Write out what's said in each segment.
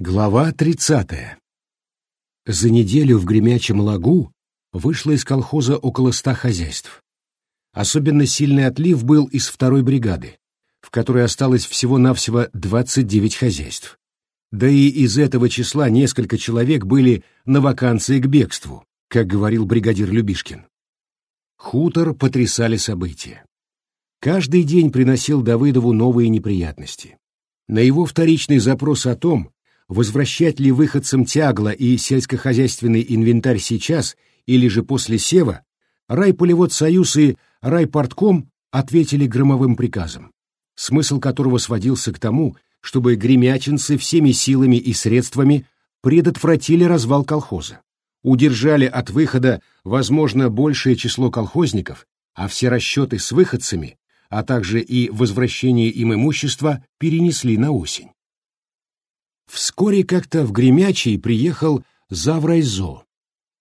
Глава 30. За неделю в Гремячем лагу вышло из колхоза около ста хозяйств. Особенно сильный отлив был из второй бригады, в которой осталось всего-навсего 29 хозяйств. Да и из этого числа несколько человек были на вакансии к бегству, как говорил бригадир Любишкин. Хутор потрясали события. Каждый день приносил Давыдову новые неприятности. На его вторичный запрос о том, возвращать ли выходцам тягла и сельскохозяйственный инвентарь сейчас или же после сева, райполевод Союз и райпортком ответили громовым приказом, смысл которого сводился к тому, чтобы гремячинцы всеми силами и средствами предотвратили развал колхоза, удержали от выхода, возможно, большее число колхозников, а все расчеты с выходцами, а также и возвращение им имущества перенесли на осень. Вскоре как-то в Гремячий приехал Заврайзо,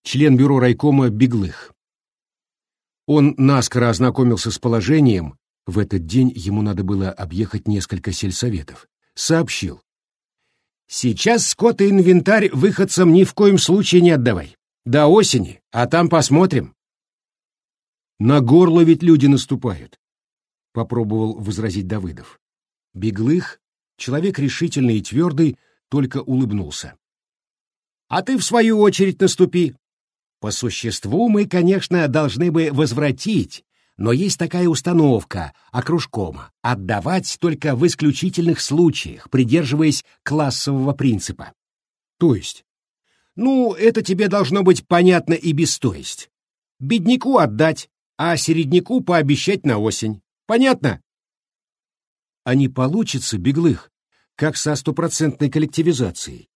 член бюро райкома Беглых. Он наскоро ознакомился с положением, в этот день ему надо было объехать несколько сельсоветов, сообщил. «Сейчас скот и инвентарь выходцам ни в коем случае не отдавай. До осени, а там посмотрим». «На горло ведь люди наступают», — попробовал возразить Давыдов. Беглых, человек решительный и твердый, только улыбнулся. «А ты, в свою очередь, наступи. По существу мы, конечно, должны бы возвратить, но есть такая установка окружкома — отдавать только в исключительных случаях, придерживаясь классового принципа. То есть? Ну, это тебе должно быть понятно и без то есть. Бедняку отдать, а середняку пообещать на осень. Понятно? А не получится, беглых, как со стопроцентной коллективизацией.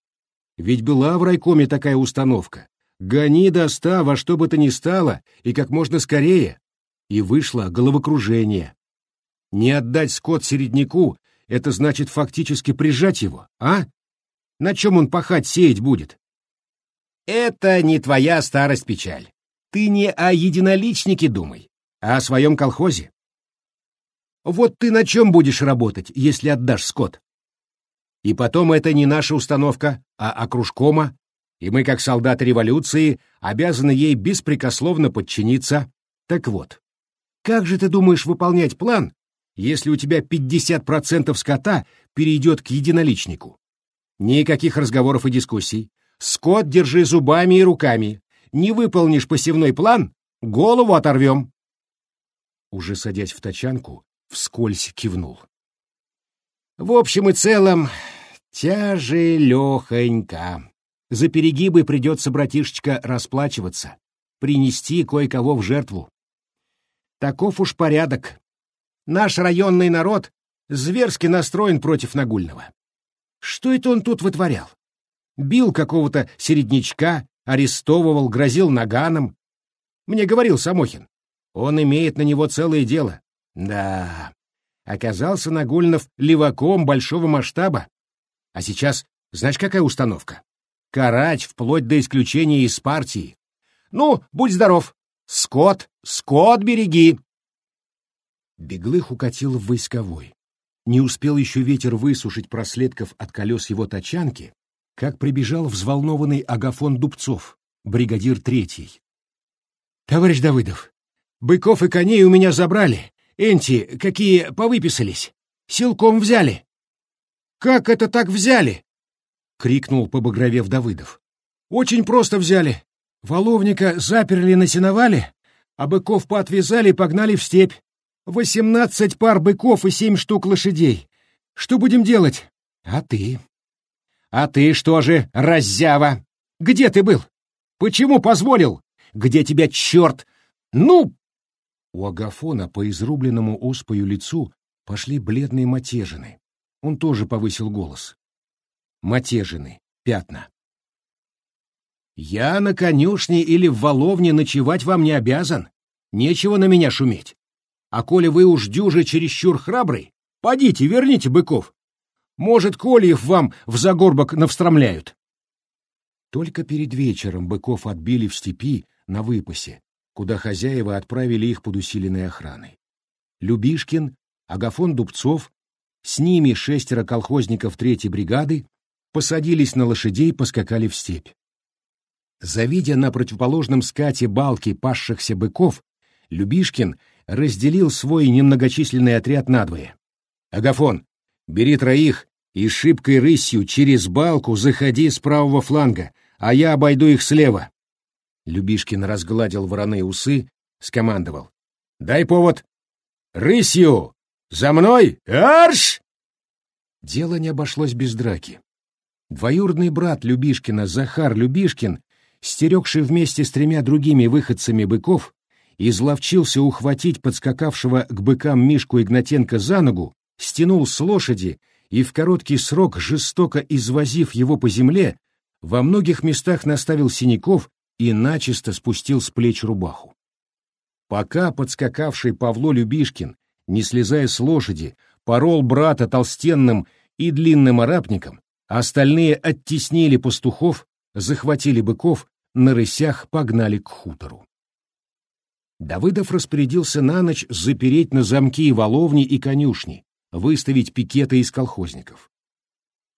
Ведь была в райкоме такая установка. Гони до ста во что бы то ни стало и как можно скорее. И вышло головокружение. Не отдать скот середняку — это значит фактически прижать его, а? На чем он пахать сеять будет? Это не твоя старость печаль. Ты не о единоличнике думай, а о своем колхозе. Вот ты на чем будешь работать, если отдашь скот? И потом это не наша установка, а окружкома, и мы, как солдаты революции, обязаны ей беспрекословно подчиниться. Так вот, как же ты думаешь выполнять план, если у тебя 50% скота перейдет к единоличнику? Никаких разговоров и дискуссий. Скот держи зубами и руками. Не выполнишь посевной план — голову оторвем. Уже садясь в тачанку, вскользь кивнул. В общем и целом, тяжелехонько. За перегибы придется, братишечка, расплачиваться, принести кое-кого в жертву. Таков уж порядок. Наш районный народ зверски настроен против Нагульного. Что это он тут вытворял? Бил какого-то середнячка, арестовывал, грозил наганом. Мне говорил Самохин. Он имеет на него целое дело. Да, оказался Нагульнов леваком большого масштаба. А сейчас, знаешь, какая установка? Карать вплоть до исключения из партии. Ну, будь здоров. Скот, скот береги. Беглых укатил в войсковой. Не успел еще ветер высушить проследков от колес его тачанки, как прибежал взволнованный Агафон Дубцов, бригадир третий. — Товарищ Давыдов, быков и коней у меня забрали, Энти, какие повыписались. Силком взяли. Как это так взяли? крикнул побагровев Давыдов. Очень просто взяли. Воловника заперли на сеновале, а быков поотвязали и погнали в степь. Восемнадцать пар быков и семь штук лошадей. Что будем делать? А ты? А ты что же, раззява? Где ты был? Почему позволил? Где тебя черт? Ну, у Агафона по изрубленному оспою лицу пошли бледные матежины. Он тоже повысил голос. Матежины, пятна. «Я на конюшне или в воловне ночевать вам не обязан. Нечего на меня шуметь. А коли вы уж дюже чересчур храбрый, подите, верните быков. Может, кольев вам в загорбок навстромляют». Только перед вечером быков отбили в степи на выпасе, куда хозяева отправили их под усиленной охраной. Любишкин, Агафон Дубцов, с ними шестеро колхозников третьей бригады посадились на лошадей, поскакали в степь. Завидя на противоположном скате балки пасшихся быков, Любишкин разделил свой немногочисленный отряд надвое. «Агафон, бери троих и шибкой рысью через балку заходи с правого фланга, а я обойду их слева». Любишкин разгладил вороные усы, скомандовал. «Дай повод! Рысью! За мной! Арш!» Дело не обошлось без драки. Двоюродный брат Любишкина, Захар Любишкин, стерегший вместе с тремя другими выходцами быков, изловчился ухватить подскакавшего к быкам Мишку Игнатенко за ногу, стянул с лошади и в короткий срок, жестоко извозив его по земле, во многих местах наставил синяков и начисто спустил с плеч рубаху. Пока подскакавший Павло Любишкин, не слезая с лошади, порол брата толстенным и длинным арапником, остальные оттеснили пастухов, захватили быков, на рысях погнали к хутору. Давыдов распорядился на ночь запереть на замки воловни и конюшни, выставить пикеты из колхозников.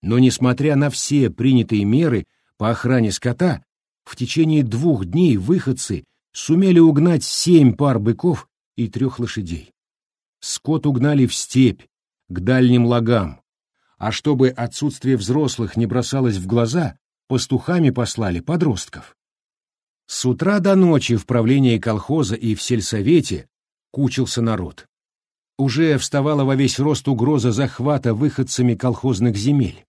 Но, несмотря на все принятые меры по охране скота, в течение двух дней выходцы сумели угнать семь пар быков и трех лошадей. Скот угнали в степь, к дальним лагам, а чтобы отсутствие взрослых не бросалось в глаза, пастухами послали подростков. С утра до ночи в правлении колхоза и в сельсовете кучился народ уже вставала во весь рост угроза захвата выходцами колхозных земель.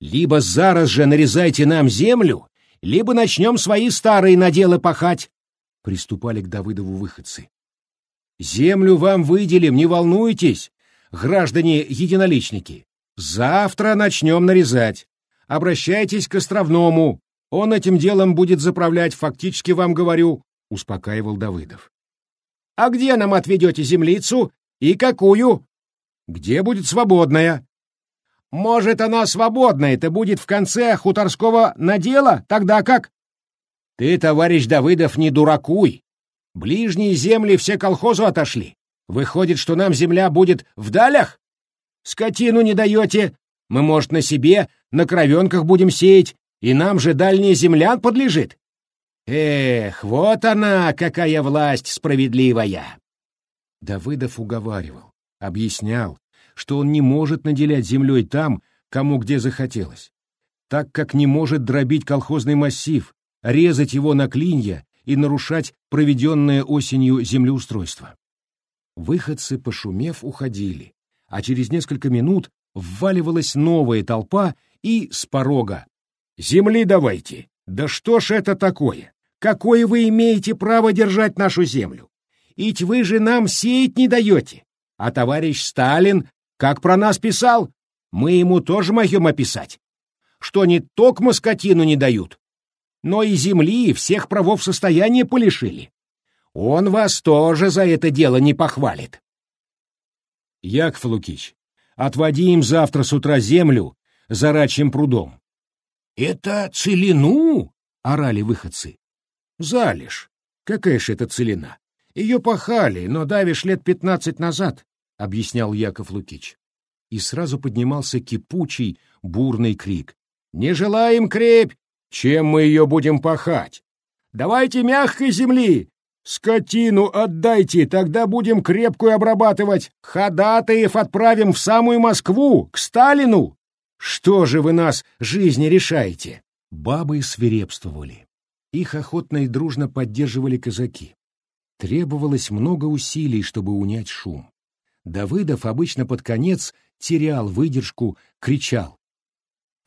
«Либо зараз же нарезайте нам землю, либо начнем свои старые наделы пахать», — приступали к Давыдову выходцы. «Землю вам выделим, не волнуйтесь, граждане-единоличники. Завтра начнем нарезать. Обращайтесь к Островному, он этим делом будет заправлять, фактически вам говорю», — успокаивал Давыдов. А где нам отведете землицу и какую? Где будет свободная? Может, она свободная-то будет в конце хуторского надела, тогда как? Ты, товарищ Давыдов, не дуракуй. Ближние земли все колхозу отошли. Выходит, что нам земля будет в далях? Скотину не даете. Мы, может, на себе, на кровенках будем сеять, и нам же дальняя землян подлежит. Эх, вот она, какая власть справедливая! Давыдов уговаривал, объяснял, что он не может наделять землей там, кому где захотелось, так как не может дробить колхозный массив, резать его на клинья и нарушать проведенное осенью землеустройство. Выходцы, пошумев, уходили, а через несколько минут вваливалась новая толпа и с порога. «Земли давайте! Да что ж это такое? Какое вы имеете право держать нашу землю? Ведь вы же нам сеять не даете. А товарищ Сталин, как про нас писал, мы ему тоже могем описать, что не только скотину не дают, но и земли, и всех правов состояния полишили. Он вас тоже за это дело не похвалит. Яков Лукич, отводи им завтра с утра землю за рачьим прудом. — Это целину? — орали выходцы. Залежь. Какая ж это целина? Ее пахали, но давишь лет пятнадцать назад, — объяснял Яков Лукич. И сразу поднимался кипучий, бурный крик. «Не желаем крепь! Чем мы ее будем пахать? Давайте мягкой земли! Скотину отдайте, тогда будем крепкую обрабатывать! Ходатаев отправим в самую Москву, к Сталину! Что же вы нас жизни решаете?» Бабы свирепствовали. Их охотно и дружно поддерживали казаки. Требовалось много усилий, чтобы унять шум. Давыдов обычно под конец терял выдержку, кричал.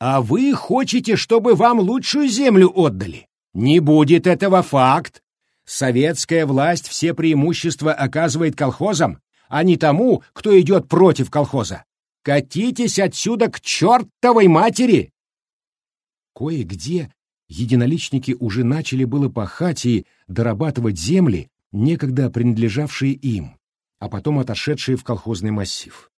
«А вы хотите, чтобы вам лучшую землю отдали? Не будет этого факт. Советская власть все преимущества оказывает колхозам, а не тому, кто идет против колхоза. Катитесь отсюда к чертовой матери!» Кое-где единоличники уже начали было пахать и дорабатывать земли, некогда принадлежавшие им, а потом отошедшие в колхозный массив.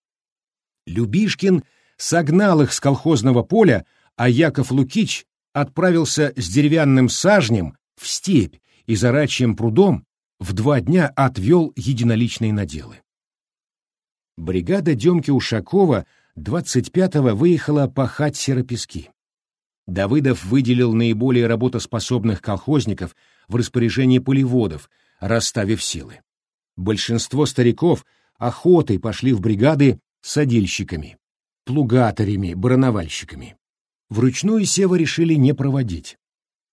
Любишкин согнал их с колхозного поля, а Яков Лукич отправился с деревянным сажнем в степь и зарачьим прудом в два дня отвел единоличные наделы. Бригада Демки Ушакова 25-го выехала пахать серопески. Давыдов выделил наиболее работоспособных колхозников в распоряжение полеводов, расставив силы. Большинство стариков охотой пошли в бригады садильщиками, плугатарями, барановальщиками. Вручную сева решили не проводить.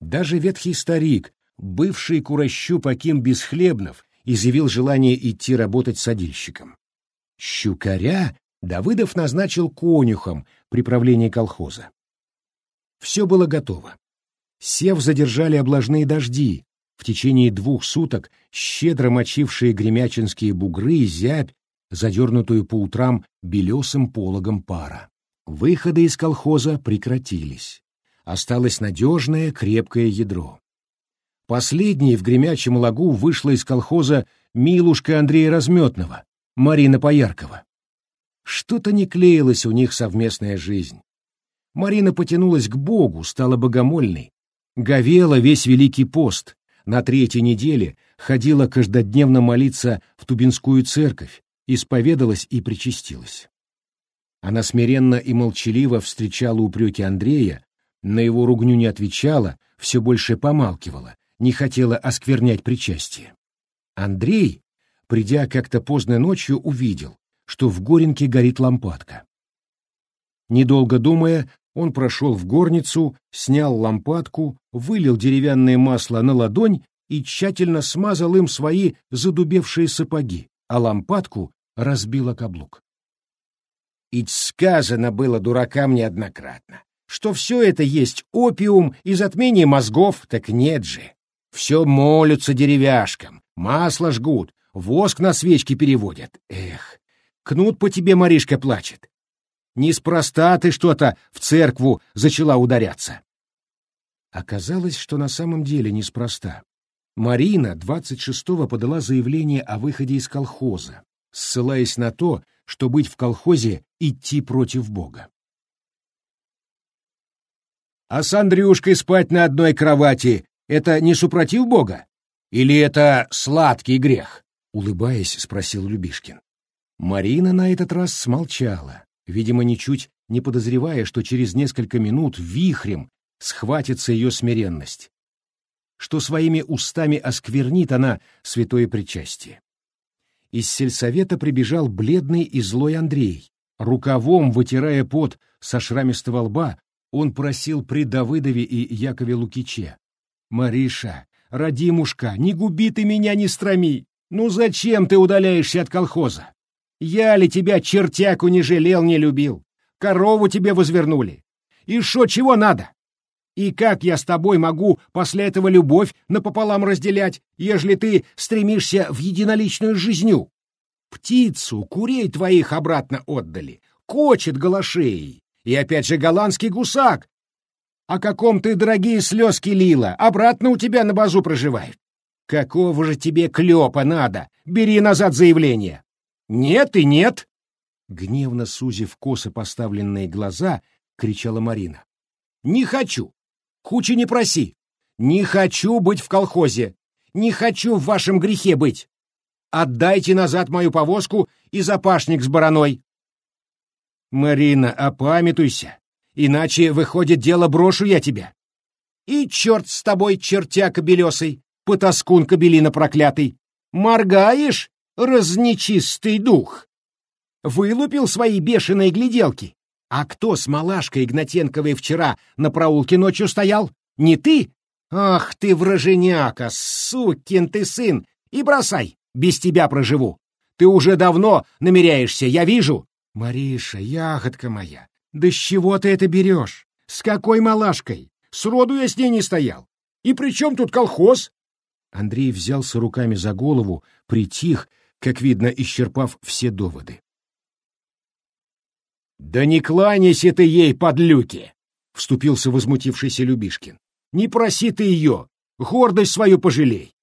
Даже ветхий старик, бывший Курощуп Аким Бесхлебнов, изъявил желание идти работать садильщиком. Щукаря Давыдов назначил конюхом при правлении колхоза. Все было готово. Сев задержали облажные дожди, в течение двух суток щедро мочившие гремячинские бугры, зябь, задернутую по утрам белесым пологом пара. Выходы из колхоза прекратились. Осталось надежное, крепкое ядро. Последней в гремячем лагу вышла из колхоза Милушка Андрея Разметного, Марина Пояркова. Что-то не клеилась у них совместная жизнь. Марина потянулась к Богу, стала богомольной, говела весь Великий пост, на третьей неделе ходила каждодневно молиться в Тубинскую церковь, исповедалась и причастилась. Она смиренно и молчаливо встречала упреки Андрея, на его ругню не отвечала, все больше помалкивала, не хотела осквернять причастие. Андрей, придя как-то поздно ночью, увидел, что в Горенке горит лампадка. Недолго думая, он прошел в горницу, снял лампадку, вылил деревянное масло на ладонь и тщательно смазал им свои задубевшие сапоги, а лампадку разбил о каблук. Ведь сказано было дуракам неоднократно, что все это есть опиум и затмение мозгов, так нет же. Все молятся деревяшкам, масло жгут, воск на свечки переводят. Эх, кнут по тебе, Маришка, плачет. Неспроста ты что-то в церкву зачала ударяться. Оказалось, что на самом деле неспроста. Марина 26-го подала заявление о выходе из колхоза, ссылаясь на то, что быть в колхозе — идти против Бога. А с Андрюшкой спать на одной кровати — это не супротив Бога? Или это сладкий грех? Улыбаясь, спросил Любишкин. Марина на этот раз смолчала, видимо, ничуть не подозревая, что через несколько минут вихрем схватится ее смиренность, что своими устами осквернит она святое причастие. Из сельсовета прибежал бледный и злой Андрей. Рукавом, вытирая пот со шрамистого лба, он просил при Давыдове и Якове Лукиче. «Мариша, родимушка, не губи ты меня, не строми! Ну зачем ты удаляешься от колхоза? Я ли тебя, чертяку, не жалел, не любил? Корову тебе возвернули. И шо, чего надо? И как я с тобой могу после этого любовь напополам разделять, ежели ты стремишься в единоличную жизнью? Птицу, курей твоих обратно отдали, кочет голошеей, и опять же голландский гусак. О каком ты, дорогие слезки лила, обратно у тебя на базу проживает. Какого же тебе клёпа надо? Бери назад заявление. Нет и нет. Гневно сузив косо поставленные глаза, кричала Марина. Не хочу. Хучи не проси. Не хочу быть в колхозе. Не хочу в вашем грехе быть. Отдайте назад мою повозку и запашник с бараной. Марина, опамятуйся, иначе, выходит, дело брошу я тебя. И черт с тобой, чертяка белесый, потаскун кобелина проклятый. Моргаешь, разнечистый дух? Вылупил свои бешеные гляделки. А кто с малашкой Игнатенковой вчера на проулке ночью стоял? Не ты? Ах ты, враженяка, сукин ты сын! И бросай, без тебя проживу. Ты уже давно намеряешься, я вижу. Мариша, ягодка моя, да с чего ты это берешь? С какой малашкой? Сроду я с ней не стоял. И при чем тут колхоз? Андрей взялся руками за голову, притих, как видно, исчерпав все доводы. «Да не кланяйся ты ей, подлюки!» — вступился возмутившийся Любишкин. «Не проси ты ее, гордость свою пожалей.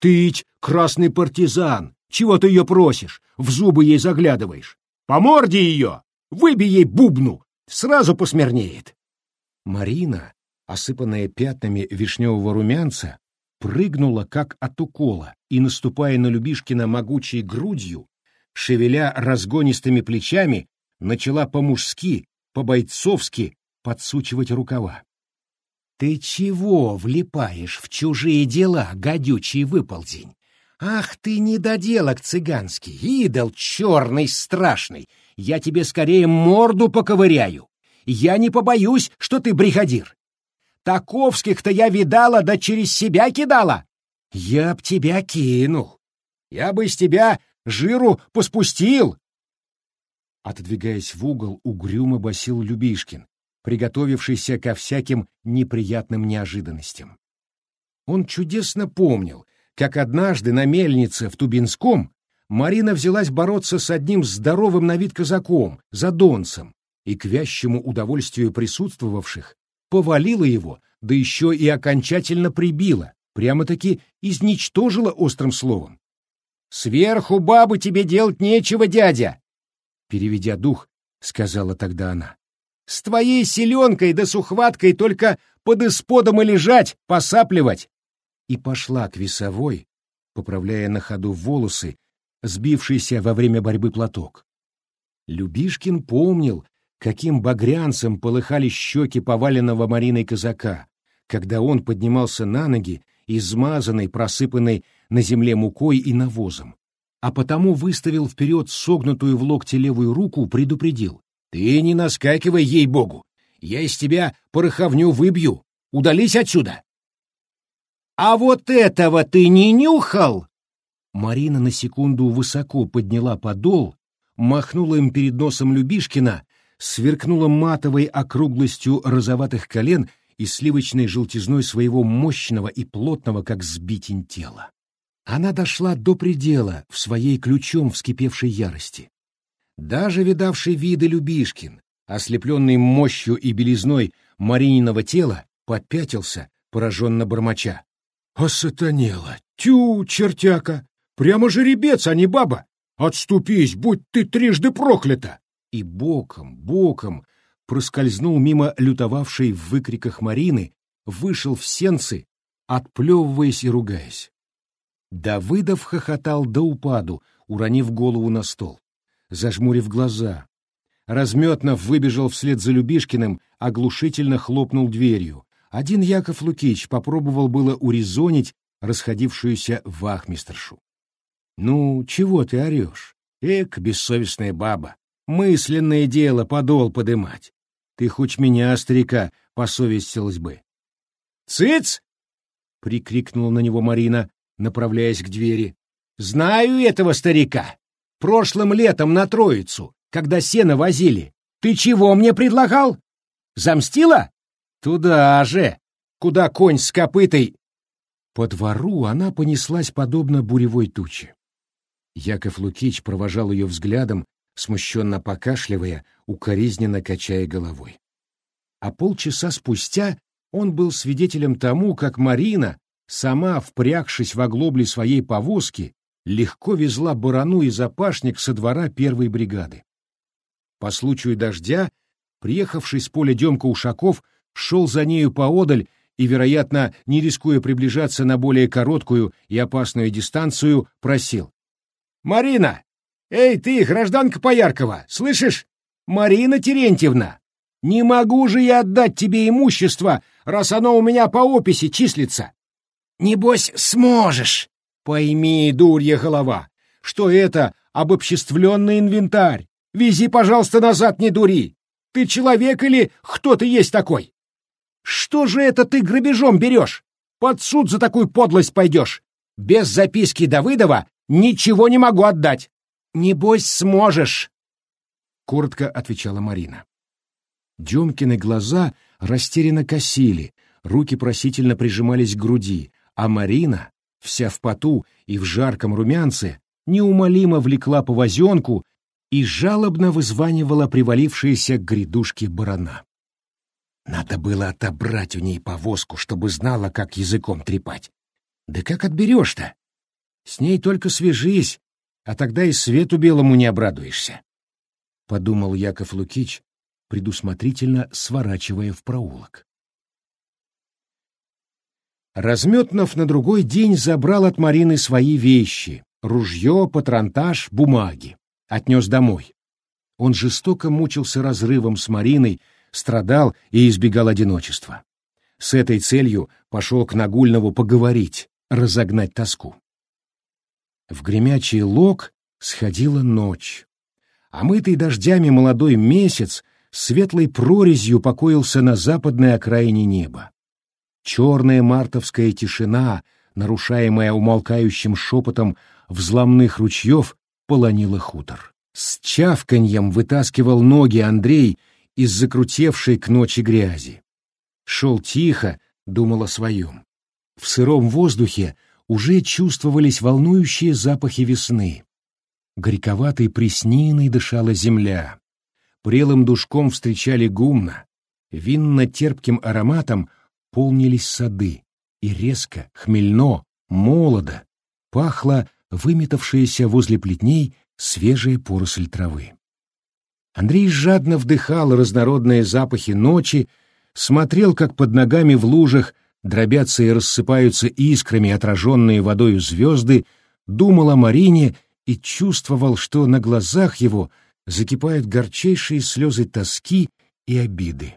Тыть, красный партизан, чего ты ее просишь, в зубы ей заглядываешь? По морде ее! Выбей ей бубну! Сразу посмирнеет!» Марина, осыпанная пятнами вишневого румянца, прыгнула, как от укола, и, наступая на Любишкина могучей грудью, шевеля разгонистыми плечами, начала по-мужски, по-бойцовски подсучивать рукава. «Ты чего влипаешь в чужие дела, гадючий выползень? Ах ты, недоделок цыганский, идол черный страшный! Я тебе скорее морду поковыряю! Я не побоюсь, что ты бригадир! Таковских-то я видала, да через себя кидала! Я б тебя кинул! Я бы из тебя жиру поспустил!» Отодвигаясь в угол, угрюмо басил Любишкин, приготовившийся ко всяким неприятным неожиданностям. Он чудесно помнил, как однажды на мельнице в Тубинском Марина взялась бороться с одним здоровым на вид казаком, задонцем, и к вящему удовольствию присутствовавших повалила его, да еще и окончательно прибила, прямо-таки изничтожила острым словом. «Сверху бабы тебе делать нечего, дядя!» Переведя дух, сказала тогда она. «С твоей селенкой да сухваткой только под исподом и лежать, посапливать!» И пошла к весовой, поправляя на ходу волосы, сбившийся во время борьбы платок. Любишкин помнил, каким багрянцем полыхали щеки поваленного Мариной казака, когда он поднимался на ноги, измазанный, просыпанный на земле мукой и навозом, а потому выставил вперед согнутую в локте левую руку, предупредил. «Ты не наскакивай, ей-богу! Я из тебя пороховню выбью! Удались отсюда!» «А вот этого ты не нюхал!» Марина на секунду высоко подняла подол, махнула им перед носом Любишкина, сверкнула матовой округлостью розоватых колен и сливочной желтизной своего мощного и плотного, как сбитень тела. Она дошла до предела в своей ключом вскипевшей ярости. Даже видавший виды Любишкин, ослепленный мощью и белизной Марининого тела, попятился, пораженно бормоча. «Осатанела! Тю, чертяка! Прямо жеребец, а не баба! Отступись, будь ты трижды проклята!» И боком, боком проскользнул мимо лютовавшей в выкриках Марины, вышел в сенцы, отплевываясь и ругаясь. Давыдов хохотал до упаду, уронив голову на стол, зажмурив глаза. Разметнов выбежал вслед за Любишкиным, оглушительно хлопнул дверью. Один Яков Лукич попробовал было урезонить расходившуюся вахмистершу. «Ну, чего ты орешь? Эк, бессовестная баба! Мысленное дело подол подымать! Ты хоть меня, старика, посовестилась бы!» «Цыц!» — прикрикнула на него Марина, направляясь к двери. «Знаю этого старика. Прошлым летом на Троицу, когда сено возили. Ты чего мне предлагал? Замстила? Туда же, куда конь с копытой...» По двору она понеслась подобно буревой туче. Яков Лукич провожал ее взглядом, смущенно покашливая, укоризненно качая головой. А полчаса спустя он был свидетелем тому, как Марина, сама, впрягшись в оглобли своей повозки, легко везла барану и запашник со двора первой бригады. По случаю дождя, приехавший с поля Демка Ушаков, шел за нею поодаль и, вероятно, не рискуя приближаться на более короткую и опасную дистанцию, просил. «Марина! Эй, ты, гражданка Пояркова, слышишь? Марина Терентьевна! Не могу же я отдать тебе имущество, раз оно у меня по описи числится. Небось, сможешь. Пойми, дурья голова, что это обобществленный инвентарь. Вези, пожалуйста, назад, не дури. Ты человек или кто ты есть такой? Что же это ты грабежом берешь? Под суд за такую подлость пойдешь. Без записки Давыдова ничего не могу отдать. Небось, сможешь. Коротко отвечала Марина. Демкины глаза растерянно косили, руки просительно прижимались к груди, а Марина, вся в поту и в жарком румянце, неумолимо влекла повозенку и жалобно вызванивала привалившиеся к грядушке барана. Надо было отобрать у ней повозку, чтобы знала, как языком трепать. Да как отберешь-то? С ней только свяжись, а тогда и свету белому не обрадуешься. Подумал Яков Лукич, предусмотрительно сворачивая в проулок. Разметнов на другой день забрал от Марины свои вещи — ружье, патронтаж, бумаги. Отнес домой. Он жестоко мучился разрывом с Мариной, страдал и избегал одиночества. С этой целью пошел к Нагульнову поговорить, разогнать тоску. В гремячий лог сходила ночь. Омытый дождями молодой месяц светлой прорезью покоился на западной окраине неба. Черная мартовская тишина, нарушаемая умолкающим шепотом взломных ручьев, полонила хутор. С чавканьем вытаскивал ноги Андрей из закрутевшей к ночи грязи. Шел тихо, думал о своем. В сыром воздухе уже чувствовались волнующие запахи весны. Горьковатой пресниной дышала земля. Прелым душком встречали гумна. Винно-терпким ароматом полнились сады. И резко, хмельно, молодо пахло выметавшаяся возле плетней свежая поросль травы. Андрей жадно вдыхал разнородные запахи ночи, смотрел, как под ногами в лужах дробятся и рассыпаются искрами отраженные водою звезды, думал о Марине и чувствовал, что на глазах его закипают горчайшие слезы тоски и обиды.